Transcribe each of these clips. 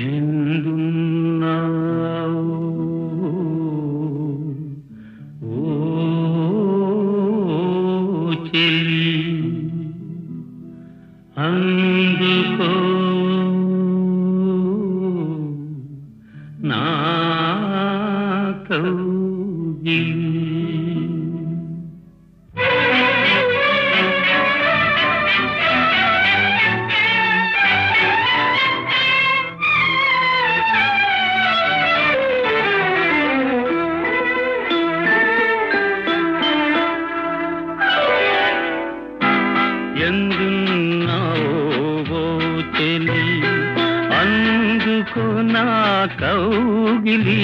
ఎందున్నావు ఓ చెలి అందుకో నా నా కౌగిలి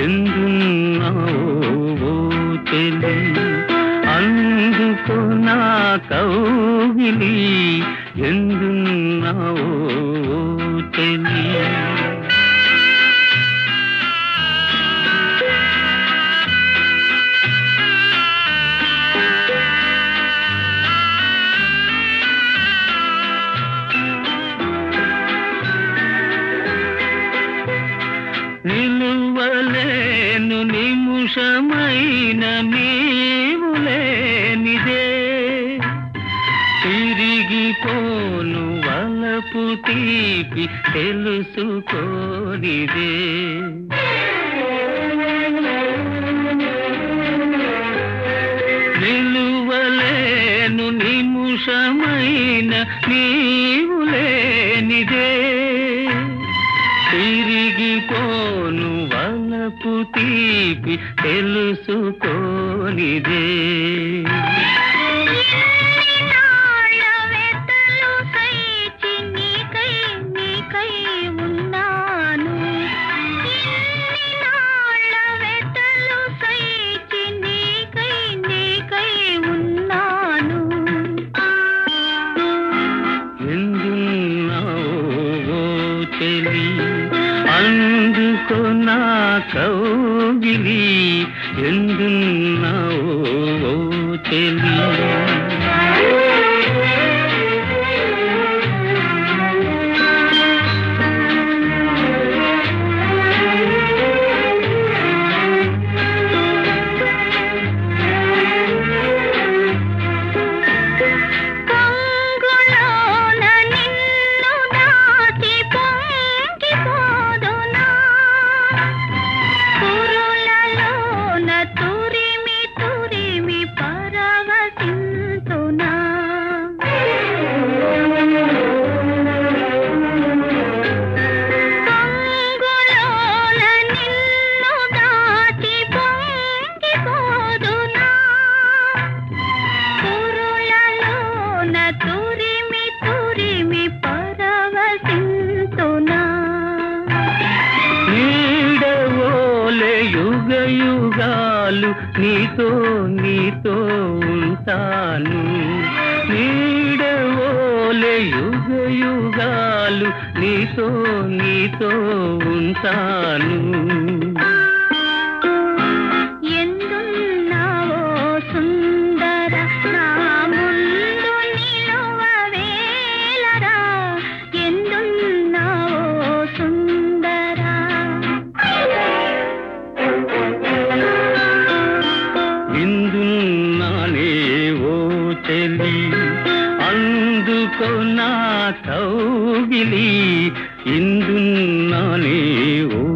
ఎందున్నావో తెలి. నా కౌగిలి ఎందున్నావో తెలి. నిముషమైన నీవులేనిదే తిరిగిపోను వలపు తీపి తెలుసుకోనిదే. నిలువలేను నిముషమైన నీవులేనిదే తీపి తెలుసుకోనిదే. నా కౌగిలి ఎందున్నావో తెలి నీతో నీతో ఉంటాను. నీడవోలే యుగ యుగాలు నీతో నీతో ఉంటాను. കിളി എന്തും നാനേ ഓ